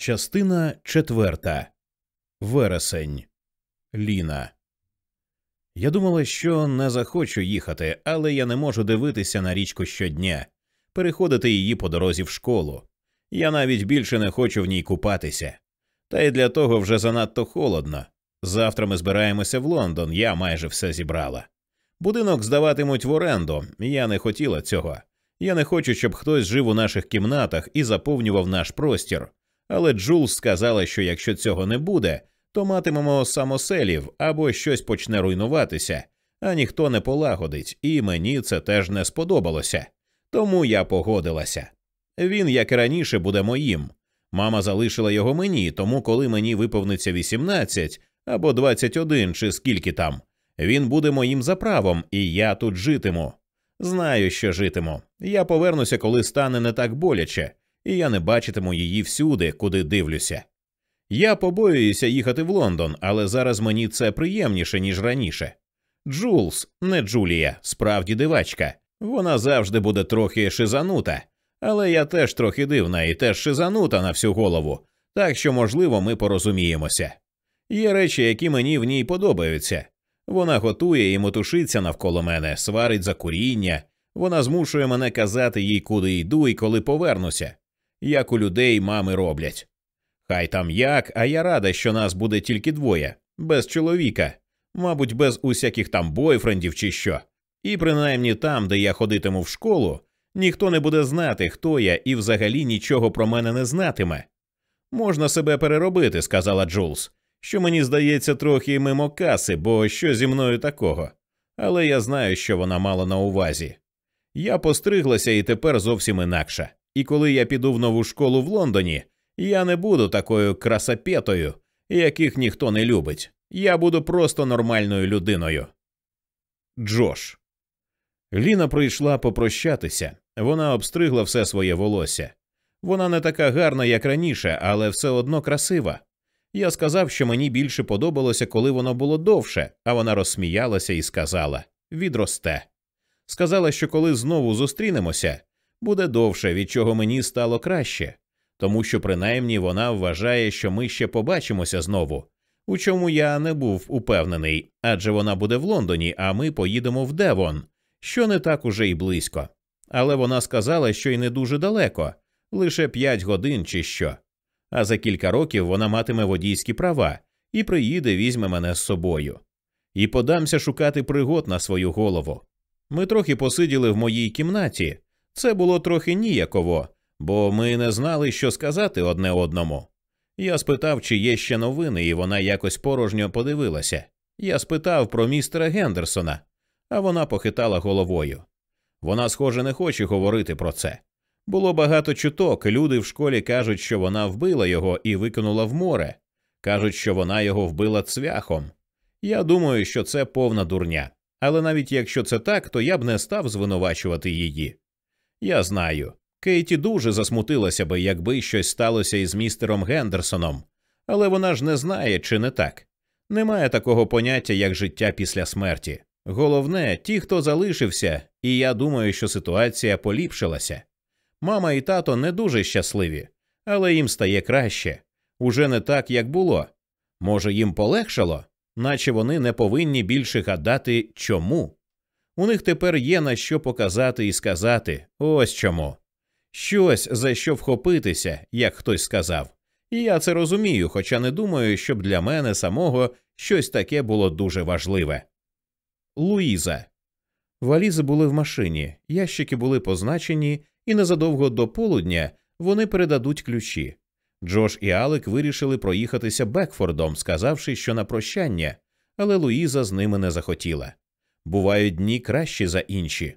Частина четверта. Вересень. Ліна. Я думала, що не захочу їхати, але я не можу дивитися на річку щодня, переходити її по дорозі в школу. Я навіть більше не хочу в ній купатися. Та й для того вже занадто холодно. Завтра ми збираємося в Лондон, я майже все зібрала. Будинок здаватимуть в оренду, я не хотіла цього. Я не хочу, щоб хтось жив у наших кімнатах і заповнював наш простір. Але Джулс сказала, що якщо цього не буде, то матимемо самоселів або щось почне руйнуватися, а ніхто не полагодить, і мені це теж не сподобалося. Тому я погодилася. Він, як і раніше, буде моїм. Мама залишила його мені, тому коли мені виповниться 18 або 21 чи скільки там, він буде моїм за правом, і я тут житиму. Знаю, що житиму. Я повернуся, коли стане не так боляче, і я не бачитиму її всюди, куди дивлюся. Я побоююся їхати в Лондон, але зараз мені це приємніше, ніж раніше. Джулс, не Джулія, справді дивачка. Вона завжди буде трохи шизанута, але я теж трохи дивна і теж шизанута на всю голову, так що, можливо, ми порозуміємося. Є речі, які мені в ній подобаються. Вона готує і мотушиться навколо мене, сварить за куріння, вона змушує мене казати їй, куди йду і коли повернуся, як у людей мами роблять. Хай там як, а я рада, що нас буде тільки двоє, без чоловіка, мабуть, без усяких там бойфрендів чи що. І принаймні там, де я ходитиму в школу, ніхто не буде знати, хто я, і взагалі нічого про мене не знатиме. Можна себе переробити, сказала Джулс, що мені здається трохи мимо каси, бо що зі мною такого. Але я знаю, що вона мала на увазі. Я постриглася і тепер зовсім інакша. І коли я піду в нову школу в Лондоні, я не буду такою красапетою, яких ніхто не любить. Я буду просто нормальною людиною. Джош. Ліна прийшла попрощатися. Вона обстригла все своє волосся. Вона не така гарна, як раніше, але все одно красива. Я сказав, що мені більше подобалося, коли воно було довше, а вона розсміялася і сказала відросте. Сказала, що коли знову зустрінемося, буде довше, від чого мені стало краще, тому що принаймні вона вважає, що ми ще побачимося знову, у чому я не був упевнений, адже вона буде в Лондоні, а ми поїдемо в Девон, що не так уже й близько. Але вона сказала, що й не дуже далеко, лише п'ять годин чи що. А за кілька років вона матиме водійські права і приїде, візьме мене з собою. І подамся шукати пригод на свою голову. Ми трохи посиділи в моїй кімнаті. Це було трохи ніяково, бо ми не знали, що сказати одне одному. Я спитав, чи є ще новини, і вона якось порожньо подивилася. Я спитав про містера Гендерсона, а вона похитала головою. Вона, схоже, не хоче говорити про це. Було багато чуток. Люди в школі кажуть, що вона вбила його і викинула в море. Кажуть, що вона його вбила цвяхом. Я думаю, що це повна дурня. Але навіть якщо це так, то я б не став звинувачувати її. Я знаю. Кейті дуже засмутилася би, якби щось сталося із містером Гендерсоном, але вона ж не знає, чи не так. Немає такого поняття, як життя після смерті. Головне, ті, хто залишився, і я думаю, що ситуація поліпшилася. Мама і тато не дуже щасливі, але їм стає краще. Уже не так, як було. Може, їм полегшало, наче вони не повинні більше гадати чому. У них тепер є на що показати і сказати ось чому. Щось за що вхопитися, як хтось сказав. І я це розумію, хоча не думаю, щоб для мене самого щось таке було дуже важливе. Луїза. Валізи були в машині, ящики були позначені, і незадовго до полудня вони передадуть ключі. Джош і Алек вирішили проїхатися Бекфордом, сказавши, що на прощання, але Луїза з ними не захотіла. Бувають дні кращі за інші.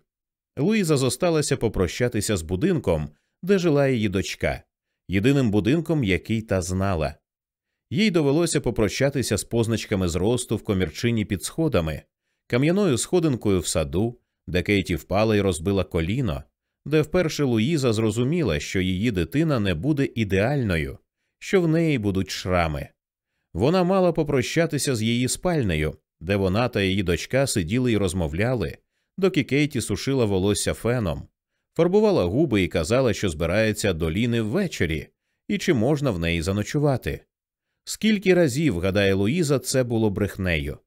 Луїза зосталася попрощатися з будинком, де жила її дочка, єдиним будинком, який та знала. Їй довелося попрощатися з позначками зросту в комірчині під сходами, кам'яною сходинкою в саду, де Кейті впала і розбила коліно, де вперше Луїза зрозуміла, що її дитина не буде ідеальною, що в неї будуть шрами. Вона мала попрощатися з її спальнею, де вона та її дочка сиділи і розмовляли, доки Кейті сушила волосся феном, фарбувала губи і казала, що збирається до Ліни ввечері, і чи можна в неї заночувати. Скільки разів, гадає Луїза, це було брехнею.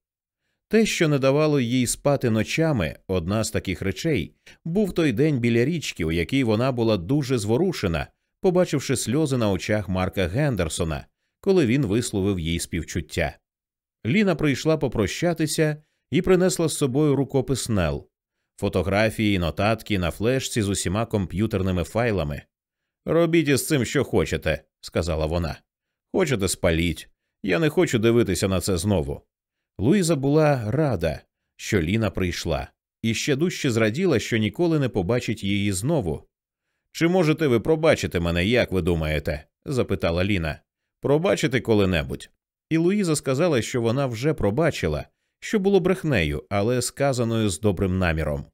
Те, що не давало їй спати ночами, одна з таких речей, був той день біля річки, у якій вона була дуже зворушена, побачивши сльози на очах Марка Гендерсона, коли він висловив їй співчуття. Ліна прийшла попрощатися і принесла з собою рукопис Нел, фотографії, нотатки на флешці з усіма комп'ютерними файлами. Робіть із цим, що хочете, сказала вона. Хочете спаліть. Я не хочу дивитися на це знову. Луїза була рада, що Ліна прийшла, і ще дужче зраділа, що ніколи не побачить її знову. Чи можете ви пробачити мене, як ви думаєте? запитала Ліна. Пробачити коли-небудь. І Луїза сказала, що вона вже пробачила, що було брехнею, але сказаною з добрим наміром.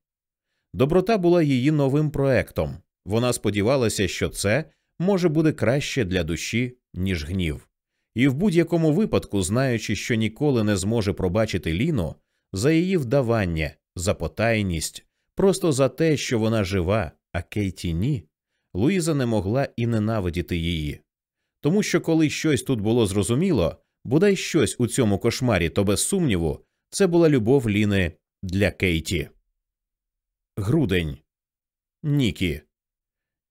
Доброта була її новим проектом. Вона сподівалася, що це може буде краще для душі, ніж гнів. І в будь-якому випадку, знаючи, що ніколи не зможе пробачити Ліну за її вдавання, за потайність, просто за те, що вона жива, а Кейті ні, Луїза не могла і ненавидіти її. Тому що коли щось тут було зрозуміло, бодай щось у цьому кошмарі, то без сумніву, це була любов Ліни для Кейті. Грудень. Нікі.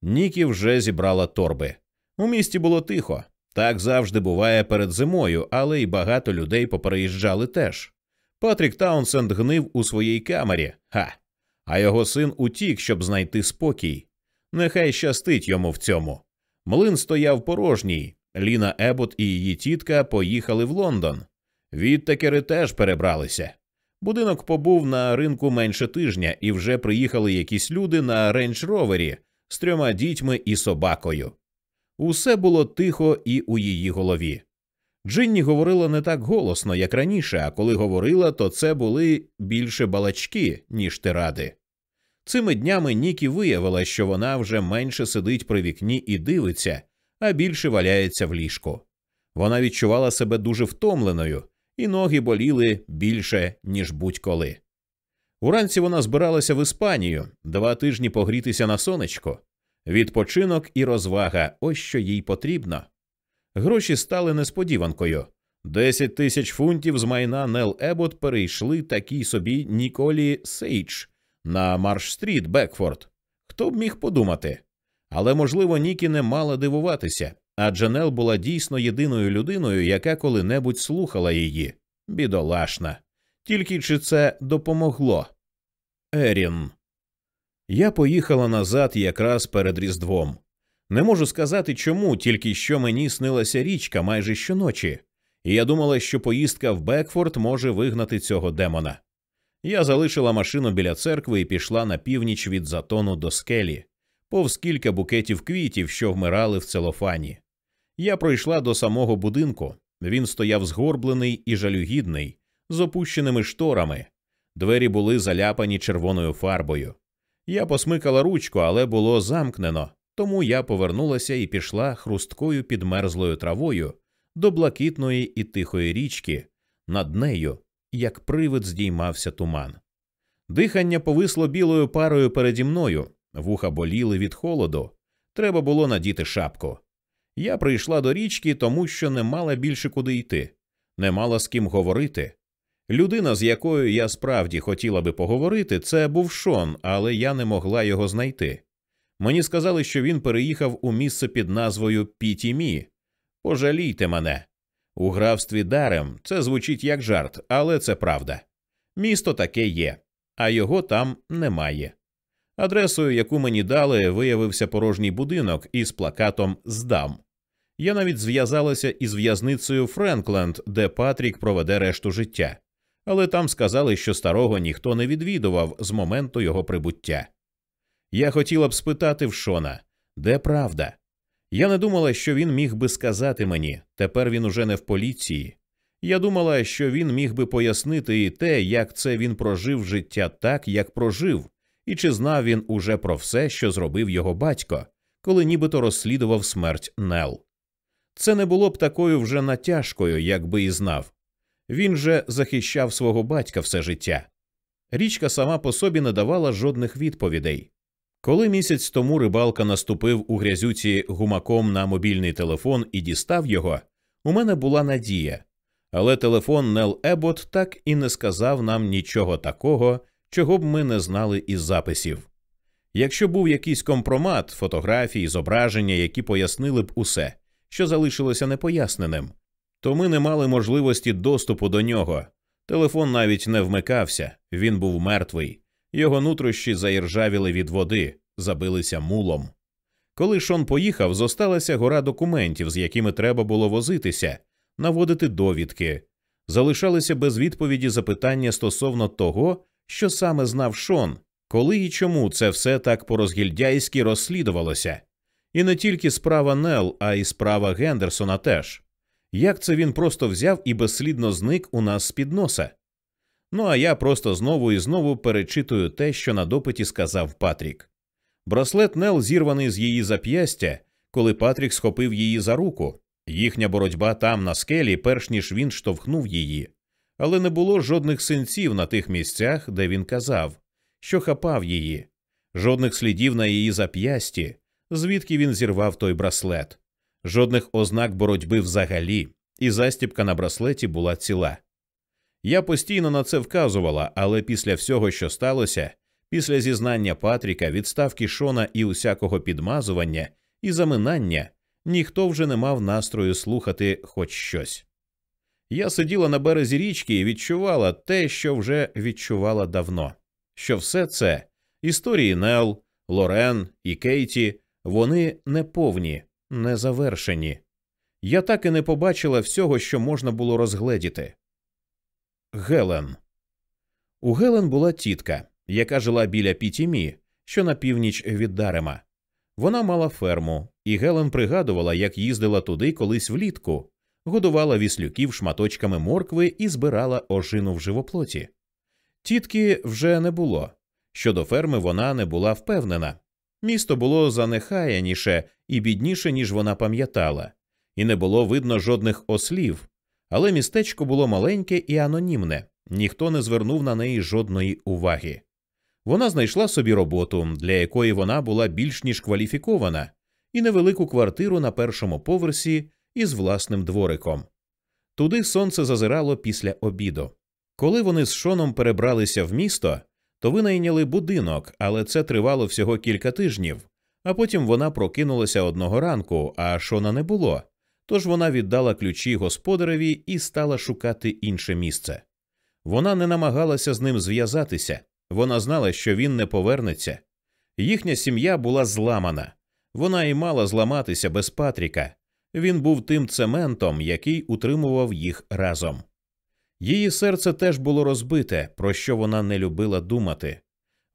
Нікі вже зібрала торби. У місті було тихо. Так завжди буває перед зимою, але й багато людей попереїжджали теж. Патрік Таунсенд гнив у своїй камері, ха, а його син утік, щоб знайти спокій. Нехай щастить йому в цьому. Млин стояв порожній. Ліна Ебот і її тітка поїхали в Лондон. Віттакери теж перебралися. Будинок побув на ринку менше тижня, і вже приїхали якісь люди на рейндж-ровері з трьома дітьми і собакою. Усе було тихо і у її голові. Джинні говорила не так голосно, як раніше, а коли говорила, то це були більше балачки, ніж тиради. Цими днями Нікі виявила, що вона вже менше сидить при вікні і дивиться, а більше валяється в ліжку. Вона відчувала себе дуже втомленою, і ноги боліли більше, ніж будь-коли. Уранці вона збиралася в Іспанію два тижні погрітися на сонечко. Відпочинок і розвага ось що їй потрібно. Гроші стали несподіванкою. Десять тисяч фунтів з майна Нел Ебот перейшли такій собі Ніколі Сейдж на Марш Стріт, Бекфорд. Хто б міг подумати? Але, можливо, Нікі не мала дивуватися, адже Нел була дійсно єдиною людиною, яка коли-небудь слухала її. Бідолашна. Тільки чи це допомогло? Ерін. Я поїхала назад якраз перед Різдвом. Не можу сказати чому, тільки що мені снилася річка майже щоночі, і я думала, що поїздка в Бекфорд може вигнати цього демона. Я залишила машину біля церкви і пішла на північ від затону до скелі, повз кілька букетів квітів, що вмирали в целофані. Я пройшла до самого будинку. Він стояв згорблений і жалюгідний, з опущеними шторами. Двері були заляпані червоною фарбою. Я посмикала ручку, але було замкнено, тому я повернулася і пішла хрусткою підмерзлою травою до блакитної і тихої річки. Над нею, як привид, здіймався туман. Дихання повисло білою парою переді мною, вуха боліли від холоду. Треба було надіти шапку. Я прийшла до річки, тому що не мала більше куди йти, не мала з ким говорити. Людина, з якою я справді хотіла би поговорити, це був Шон, але я не могла його знайти. Мені сказали, що він переїхав у місце під назвою Пітімі. Пожалійте мене. У графстві Дарем це звучить як жарт, але це правда. Місто таке є, а його там немає. Адресою, яку мені дали, виявився порожній будинок із плакатом Здам. Я навіть зв'язалася із в'язницею Френкленд, де Патрік проведе решту життя але там сказали, що старого ніхто не відвідував з моменту його прибуття. Я хотіла б спитати в Шона, де правда? Я не думала, що він міг би сказати мені, тепер він уже не в поліції. Я думала, що він міг би пояснити і те, як це він прожив життя так, як прожив, і чи знав він уже про все, що зробив його батько, коли нібито розслідував смерть Нел. Це не було б такою вже натяжкою, якби і знав. Він же захищав свого батька все життя. Річка сама по собі не давала жодних відповідей. Коли місяць тому рибалка наступив у грязюці гумаком на мобільний телефон і дістав його, у мене була надія. Але телефон Нел Ебот так і не сказав нам нічого такого, чого б ми не знали із записів. Якщо був якийсь компромат, фотографії, зображення, які пояснили б усе, що залишилося непоясненим, то ми не мали можливості доступу до нього. Телефон навіть не вмикався, він був мертвий, його нутрощі заіржавіли від води, забилися мулом. Коли Шон поїхав, зосталася гора документів, з якими треба було возитися, наводити довідки. Залишалися без відповіді запитання стосовно того, що саме знав Шон, коли і чому це все так порозгільдяйськи розслідувалося. І не тільки справа Нел, а й справа Гендерсона теж. Як це він просто взяв і безслідно зник у нас з під носа? Ну а я просто знову і знову перечитую те, що на допиті сказав Патрік. Браслет Нел зірваний з її зап'ястя, коли Патрік схопив її за руку. Їхня боротьба там, на скелі, перш ніж він штовхнув її. Але не було жодних синців на тих місцях, де він казав, що хапав її, жодних слідів на її зап'ясті, звідки він зірвав той браслет, жодних ознак боротьби взагалі, і застіпка на браслеті була ціла. Я постійно на це вказувала, але після всього, що сталося, після зізнання Патріка, відставки Шона і усякого підмазування і заминання, ніхто вже не мав настрою слухати хоч щось. Я сиділа на березі річки і відчувала те, що вже відчувала давно, що все це історії Нел, Лорен і Кейті, вони неповні, не завершені. Я так і не побачила всього, що можна було розгледіти. Гелен. У Гелен була тітка, яка жила біля Пітімі, що на північ від Дарема. Вона мала ферму, і Гелен пригадувала, як їздила туди колись влітку, годувала віслюків шматочками моркви і збирала ожину в живоплоті. Тітки вже не було. Щодо ферми вона не була впевнена. Місто було занехаяніше і бідніше, ніж вона пам'ятала, і не було видно жодних ослів, але містечко було маленьке і анонімне, ніхто не звернув на неї жодної уваги. Вона знайшла собі роботу, для якої вона була більш ніж кваліфікована, і невелику квартиру на першому поверсі із власним двориком. Туди сонце зазирало після обіду. Коли вони з Шоном перебралися в місто, то винайняли будинок, але це тривало всього кілька тижнів, а потім вона прокинулася одного ранку, а Шона не було. Тож вона віддала ключі господареві і стала шукати інше місце. Вона не намагалася з ним зв'язатися, вона знала, що він не повернеться. Їхня сім'я була зламана, вона і мала зламатися без Патріка. Він був тим цементом, який утримував їх разом. Її серце теж було розбите, про що вона не любила думати.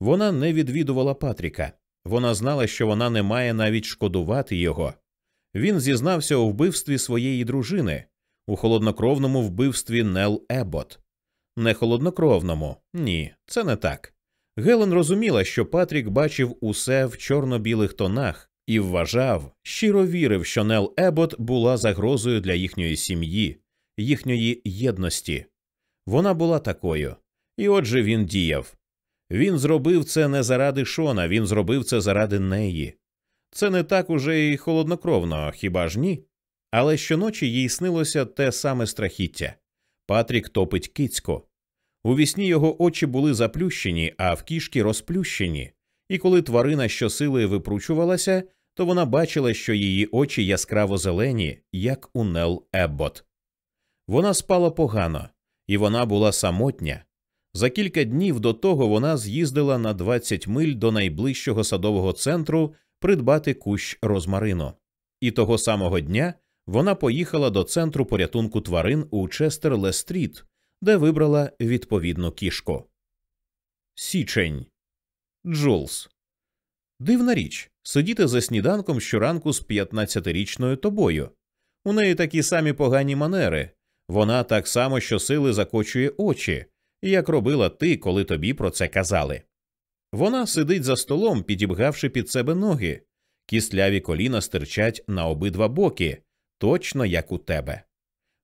Вона не відвідувала Патріка, вона знала, що вона не має навіть шкодувати його. Він зізнався у вбивстві своєї дружини, у холоднокровному вбивстві Нел Ебот. Не холоднокровному, ні, це не так. Гелен розуміла, що Патрік бачив усе в чорно-білих тонах і вважав, щиро вірив, що Нел Ебот була загрозою для їхньої сім'ї, їхньої єдності. Вона була такою, і отже він діяв. Він зробив це не заради Шона, він зробив це заради неї. Це не так уже й холоднокровно, хіба ж ні? Але щоночі їй снилося те саме страхіття Патрік топить кицько. У вісні його очі були заплющені, а в кішки розплющені, і коли тварина щосили випручувалася, то вона бачила, що її очі яскраво зелені, як у Нел Еббот. Вона спала погано, і вона була самотня. За кілька днів до того вона з'їздила на 20 миль до найближчого садового центру придбати кущ розмарину. І того самого дня вона поїхала до центру порятунку тварин у Честерле-стріт, де вибрала відповідну кішку. Січень Джулс. Дивна річ сидіти за сніданком щоранку з 15-річною тобою. У неї такі самі погані манери. Вона так само щосили закочує очі, як робила ти, коли тобі про це казали. Вона сидить за столом, підібгавши під себе ноги, кістляві коліна стирчать на обидва боки, точно як у тебе.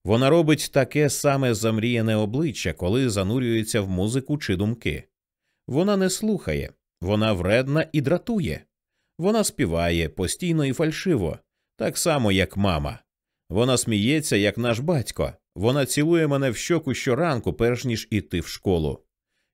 Вона робить таке саме замріяне обличчя, коли занурюється в музику чи думки. Вона не слухає, Вона вредна і дратує. Вона співає постійно і фальшиво, так само, як мама. Вона сміється, як наш батько. Вона цілує мене в щоку щоранку, перш ніж іти в школу.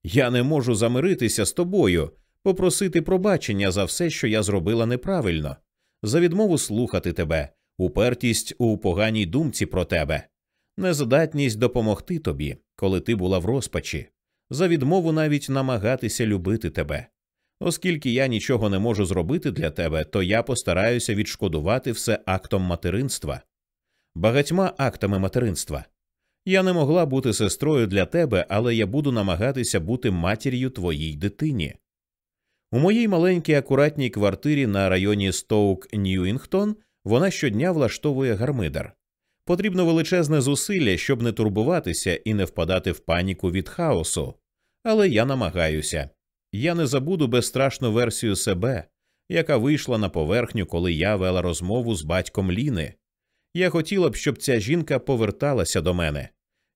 Я не можу замиритися з тобою, попросити пробачення за все, що я зробила неправильно, за відмову слухати тебе, упертість у поганій думці про тебе, нездатність допомогти тобі, коли ти була в розпачі, за відмову навіть намагатися любити тебе. Оскільки я нічого не можу зробити для тебе, то я постараюся відшкодувати все актом материнства, багатьма актами материнства. Я не могла бути сестрою для тебе, але я буду намагатися бути матір'ю твоїй дитині. У моїй маленькій акуратній квартирі на районі Стоук Ньюінгтон вона щодня влаштовує гармидар. Потрібно величезне зусилля, щоб не турбуватися і не впадати в паніку від хаосу. Але я намагаюся. Я не забуду безстрашну версію себе, яка вийшла на поверхню, коли я вела розмову з батьком Ліни. Я хотіла б, щоб ця жінка поверталася до мене.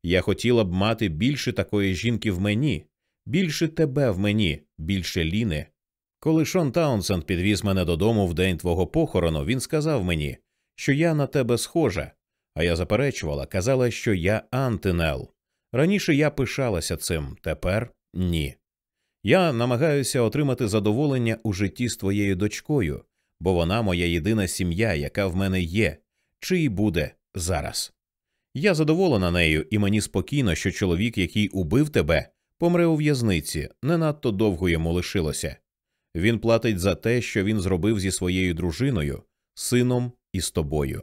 Я хотіла б мати більше такої жінки в мені, більше тебе в мені, більше Ліни. Коли Шон Таунсенд підвіз мене додому в день твого похорону, він сказав мені, що я на тебе схожа, а я заперечувала, казала, що я антинел. Раніше я пишалася цим, тепер ні. Я намагаюся отримати задоволення у житті з твоєю дочкою, бо вона моя єдина сім'я, яка в мене є, чи й буде зараз. Я задоволена нею, і мені спокійно, що чоловік, який убив тебе, помре у в'язниці, не надто довго йому лишилося. Він платить за те, що він зробив зі своєю дружиною, сином і з тобою.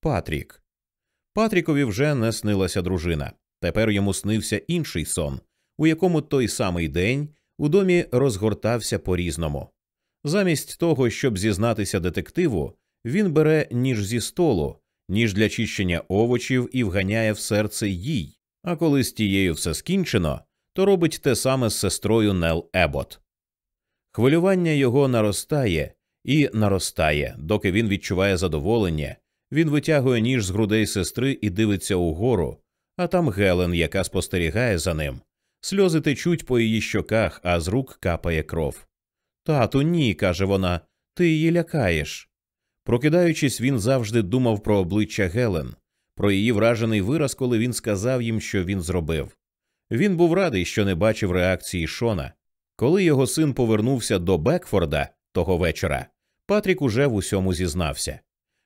Патрік. Патрікові вже не снилася дружина. Тепер йому снився інший сон, у якому той самий день у домі розгортався по різному. Замість того, щоб зізнатися детективу, він бере ніж зі столу, ніж для чищення овочів і вганяє в серце їй. А коли з тією все скінчено, то робить те саме з сестрою Нел Ебот. Хвилювання його наростає і наростає, доки він відчуває задоволення. Він витягує ніж з грудей сестри і дивиться угору, а там Гелен, яка спостерігає за ним. Сльози течуть по її щоках, а з рук капає кров. Тату, ні, каже вона, ти її лякаєш. Прокидаючись, він завжди думав про обличчя Гелен, про її вражений вираз, коли він сказав їм, що він зробив. Він був радий, що не бачив реакції Шона. Коли його син повернувся до Бекфорда того вечора, Патрік уже в усьому зізнався.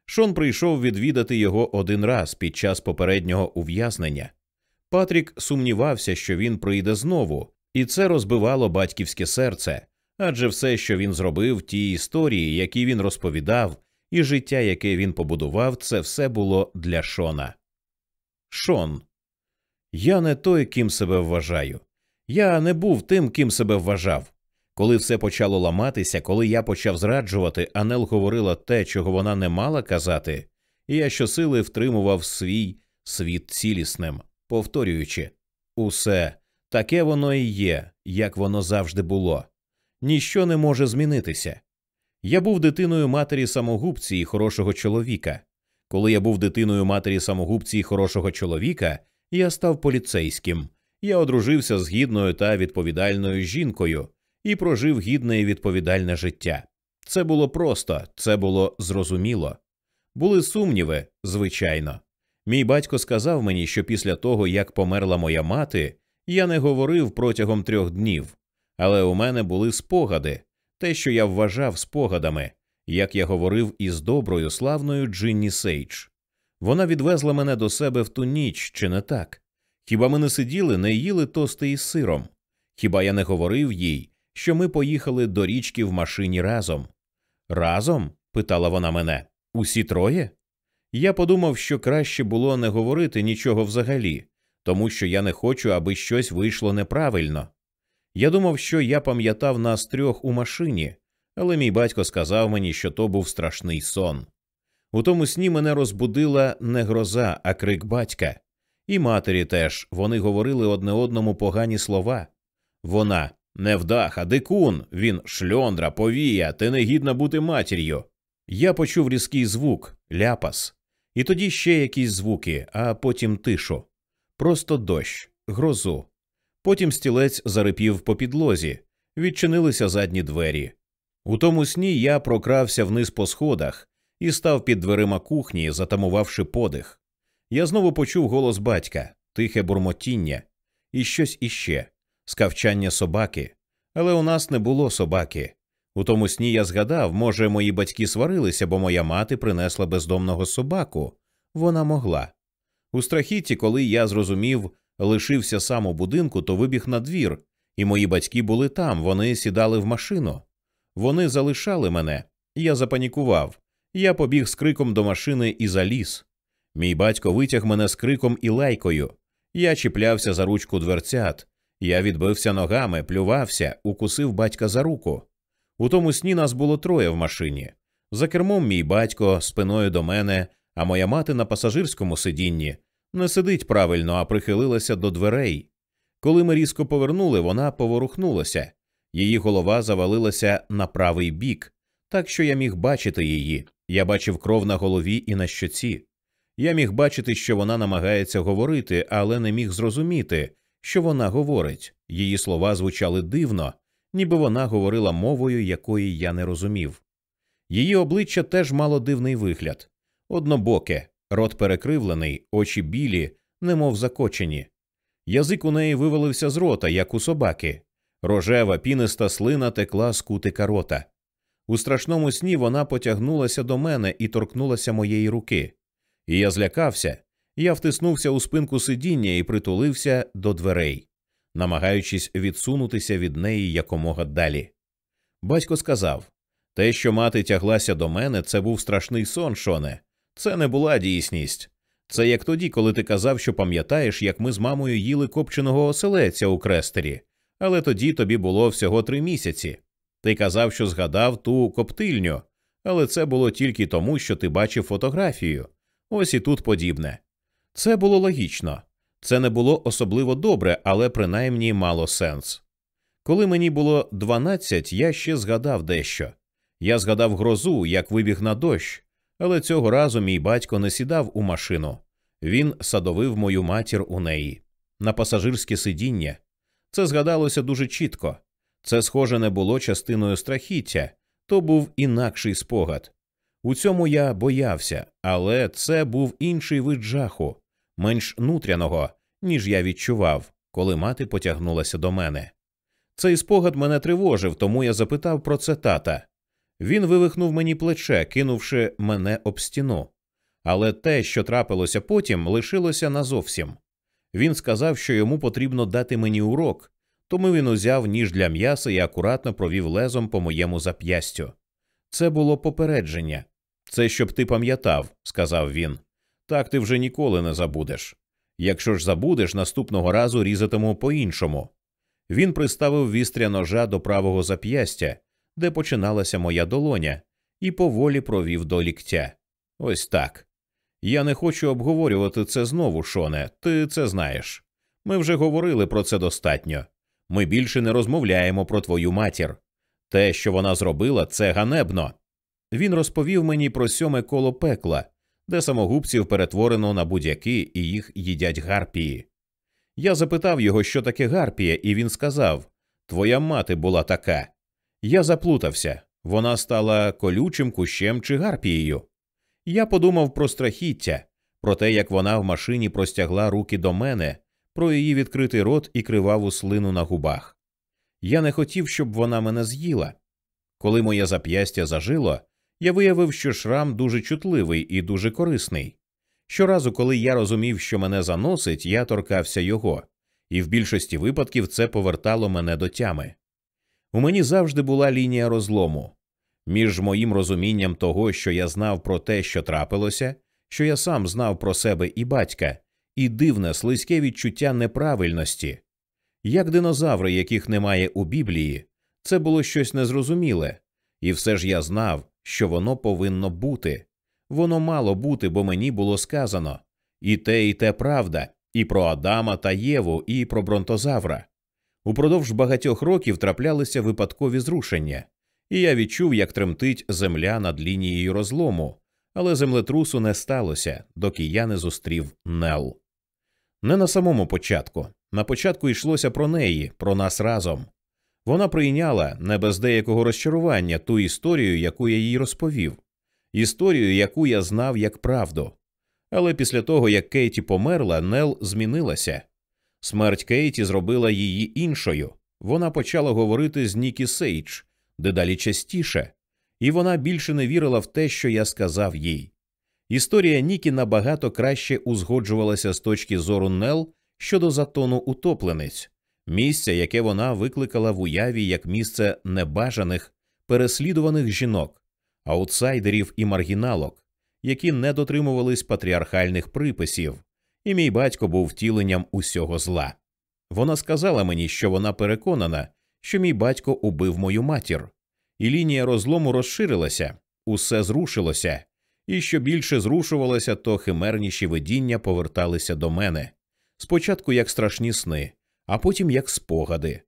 Шон прийшов відвідати його один раз під час попереднього ув'язнення. Патрік сумнівався, що він прийде знову, і це розбивало батьківське серце, адже все, що він зробив, ті історії, які він розповідав, і життя, яке він побудував, це все було для Шона. Шон. Я не той, ким себе вважаю. Я не був тим, ким себе вважав. Коли все почало ламатися, коли я почав зраджувати, Анел говорила те, чого вона не мала казати, і я щосили втримував свій світ цілісним, повторюючи усе таке воно і є, як воно завжди було. Ніщо не може змінитися. Я був дитиною матері самогубці і хорошого чоловіка. Коли я був дитиною матері самогубці і хорошого чоловіка, я став поліцейським. Я одружився з гідною та відповідальною жінкою і прожив гідне і відповідальне життя. Це було просто, це було зрозуміло. Були сумніви, звичайно. Мій батько сказав мені, що після того, як померла моя мати, я не говорив протягом трьох днів, але у мене були спогади, те, що я вважав спогадами, як я говорив із доброю славною Джинні Сейдж. Вона відвезла мене до себе в ту ніч, чи не так? Хіба ми не сиділи, не їли тости із сиром? Хіба я не говорив їй, що ми поїхали до річки в машині разом? Разом? питала вона мене. Усі троє? Я подумав, що краще було не говорити нічого взагалі, тому що я не хочу, аби щось вийшло неправильно. Я думав, що я пам'ятав нас трьох у машині, але мій батько сказав мені, що то був страшний сон. У тому сні мене розбудила не гроза, а крик батька. І матері теж вони говорили одне одному погані слова. Вона невдаха, дикун, він шльондра, повія, ти не гідна бути матір'ю. Я почув різкий звук, ляпас, і тоді ще якісь звуки, а потім тишу. Просто дощ, грозу. Потім стілець зарипів по підлозі. Відчинилися задні двері. У тому сні я прокрався вниз по сходах і став під дверима кухні, затамувавши подих. Я знову почув голос батька, тихе бурмотіння, і щось іще скавчання собаки. Але у нас не було собаки. У тому сні я згадав, може, мої батьки сварилися, бо моя мати принесла бездомного собаку. Вона могла. У страхіті, коли я зрозумів, лишився сам у будинку, то вибіг на двір, і мої батьки були там, вони сідали в машину. Вони залишали мене, я запанікував. Я побіг з криком до машини і заліз. Мій батько витяг мене з криком і лайкою. Я чіплявся за ручку дверцят. Я відбився ногами, плювався, укусив батька за руку. У тому сні нас було троє в машині. За кермом мій батько, спиною до мене, а моя мати на пасажирському сидінні не сидить правильно, а прихилилася до дверей. Коли ми різко повернули, вона поворухнулася. Її голова завалилася на правий бік, так що я міг бачити її. Я бачив кров на голові і на щоці. Я міг бачити, що вона намагається говорити, але не міг зрозуміти, що вона говорить. Її слова звучали дивно, ніби вона говорила мовою, якої я не розумів. Її обличчя теж мало дивний вигляд однобоке, рот перекривлений, очі білі, немов закочені. Язик у неї вивалився з рота, як у собаки. Рожева піниста слина текла з кутика рота. У страшному сні вона потягнулася до мене і торкнулася моєї руки. І я злякався. Я втиснувся у спинку сидіння і притулився до дверей, намагаючись відсунутися від неї якомога далі. Батько сказав те, що мати тяглася до мене, це був страшний сон, Шоне. Це не була дійсність. Це як тоді, коли ти казав, що пам'ятаєш, як ми з мамою їли копченого оселеця у крестері, але тоді тобі було всього три місяці. Ти казав, що згадав ту коптильню, але це було тільки тому, що ти бачив фотографію. Ось і тут подібне. Це було логічно. Це не було особливо добре, але принаймні мало сенс. Коли мені було дванадцять, я ще згадав дещо. Я згадав грозу, як вибіг на дощ, але цього разу мій батько не сідав у машину. Він садовив мою матір у неї на пасажирське сидіння. Це згадалося дуже чітко. Це, схоже, не було частиною страхіття, то був інакший спогад. У цьому я боявся, але це був інший вид жаху, менш нутряного, ніж я відчував, коли мати потягнулася до мене. Цей спогад мене тривожив, тому я запитав про це тата. Він вивихнув мені плече, кинувши мене об стіну. Але те, що трапилося потім, лишилося назовсім. Він сказав, що йому потрібно дати мені урок, тому він узяв ніж для м'яса і акуратно провів лезом по моєму зап'ястю. Це було попередження. Це щоб ти пам'ятав, сказав він. Так ти вже ніколи не забудеш. Якщо ж забудеш, наступного разу різатиму по іншому. Він приставив вістря ножа до правого зап'ястя, де починалася моя долоня, і поволі провів до ліктя. Ось так. Я не хочу обговорювати це знову, Шоне, ти це знаєш. Ми вже говорили про це достатньо. Ми більше не розмовляємо про твою матір. Те, що вона зробила, це ганебно. Він розповів мені про сьоме коло пекла, де самогубців перетворено на будь-які і їх їдять гарпії. Я запитав його, що таке гарпія, і він сказав Твоя мати була така. Я заплутався вона стала колючим кущем чи гарпією. Я подумав про страхіття, про те, як вона в машині простягла руки до мене, про її відкритий рот і криваву слину на губах. Я не хотів, щоб вона мене з'їла. Коли моє зап'ястя зажило, я виявив, що шрам дуже чутливий і дуже корисний. Щоразу, коли я розумів, що мене заносить, я торкався його, і в більшості випадків це повертало мене до тями. У мені завжди була лінія розлому між моїм розумінням того, що я знав про те, що трапилося, що я сам знав про себе і батька, і дивне слизьке відчуття неправильності. Як динозаври, яких немає у Біблії, це було щось незрозуміле, і все ж я знав, що воно повинно бути. Воно мало бути, бо мені було сказано і те, і те правда, і про Адама та Єву, і про бронтозавра. Упродовж багатьох років траплялися випадкові зрушення, і я відчув, як тремтить земля над лінією розлому, але землетрусу не сталося, доки я не зустрів Нел. Не на самому початку. На початку йшлося про неї, про нас разом. Вона прийняла не без деякого розчарування ту історію, яку я їй розповів, історію, яку я знав як правду. Але після того, як Кейті померла, Нел змінилася. Смерть Кейті зробила її іншою. Вона почала говорити з Нікі Сейдж дедалі частіше, і вона більше не вірила в те, що я сказав їй. Історія Нікі набагато краще узгоджувалася з точки зору Нел щодо затону утопленець, місця, яке вона викликала в уяві як місце небажаних, переслідуваних жінок, аутсайдерів і маргіналок, які не дотримувались патріархальних приписів, і мій батько був втіленням усього зла. Вона сказала мені, що вона переконана, що мій батько убив мою матір, і лінія розлому розширилася, усе зрушилося, і що більше зрушувалося, то химерніші видіння поверталися до мене спочатку як страшні сни, а потім як спогади.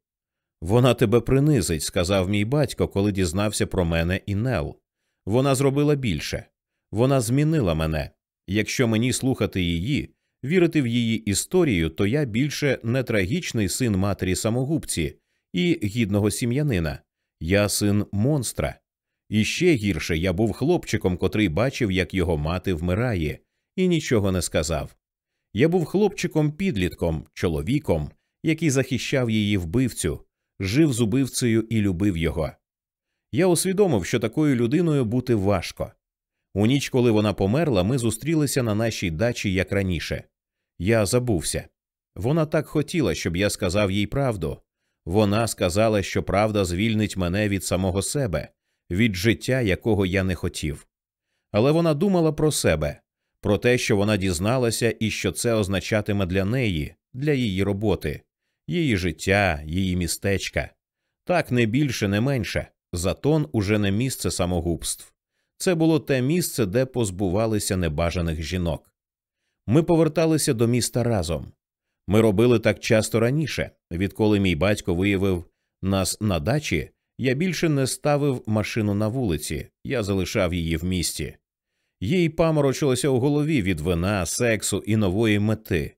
Вона тебе принизить, сказав мій батько, коли дізнався про мене і Нел. Вона зробила більше. Вона змінила мене. Якщо мені слухати її, вірити в її історію, то я більше не трагічний син матері самогубці і гідного сім'янина. Я син монстра. І ще гірше я був хлопчиком, котрий бачив, як його мати вмирає, і нічого не сказав. Я був хлопчиком підлітком, чоловіком, який захищав її вбивцю, жив з убивцею і любив його. Я усвідомив, що такою людиною бути важко. У ніч, коли вона померла, ми зустрілися на нашій дачі як раніше. Я забувся. Вона так хотіла, щоб я сказав їй правду. Вона сказала, що правда звільнить мене від самого себе, від життя, якого я не хотів. Але вона думала про себе, про те, що вона дізналася і що це означатиме для неї, для її роботи, її життя, її містечка. Так не більше, не менше. Затон уже не місце самогубств. Це було те місце, де позбувалися небажаних жінок. Ми поверталися до міста разом. Ми робили так часто раніше, відколи мій батько виявив нас на дачі, я більше не ставив машину на вулиці, я залишав її в місті. Їй паморочилося у голові від вина, сексу і нової мети.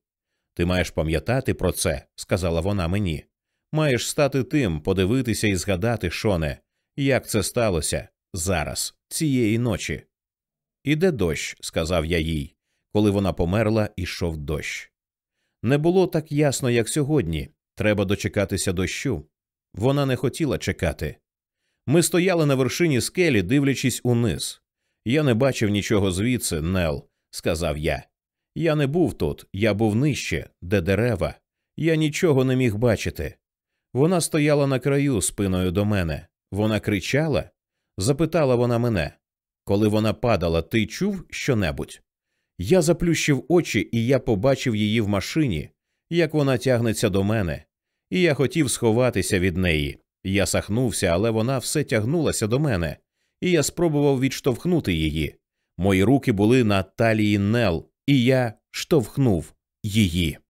Ти маєш пам'ятати про це, сказала вона мені. Маєш стати тим, подивитися і згадати, Шоне, як це сталося зараз, цієї ночі. Іде дощ, сказав я їй. Коли вона померла, ішов дощ. Не було так ясно, як сьогодні. Треба дочекатися дощу. Вона не хотіла чекати. Ми стояли на вершині скелі, дивлячись униз. Я не бачив нічого звідси, Нел, сказав я. Я не був тут, я був нижче, де дерева. Я нічого не міг бачити. Вона стояла на краю спиною до мене. Вона кричала? запитала вона мене. Коли вона падала, ти чув щонебудь? Я заплющив очі, і я побачив її в машині, як вона тягнеться до мене, і я хотів сховатися від неї. Я сахнувся, але вона все тягнулася до мене, і я спробував відштовхнути її. Мої руки були на талії Нел, і я штовхнув її.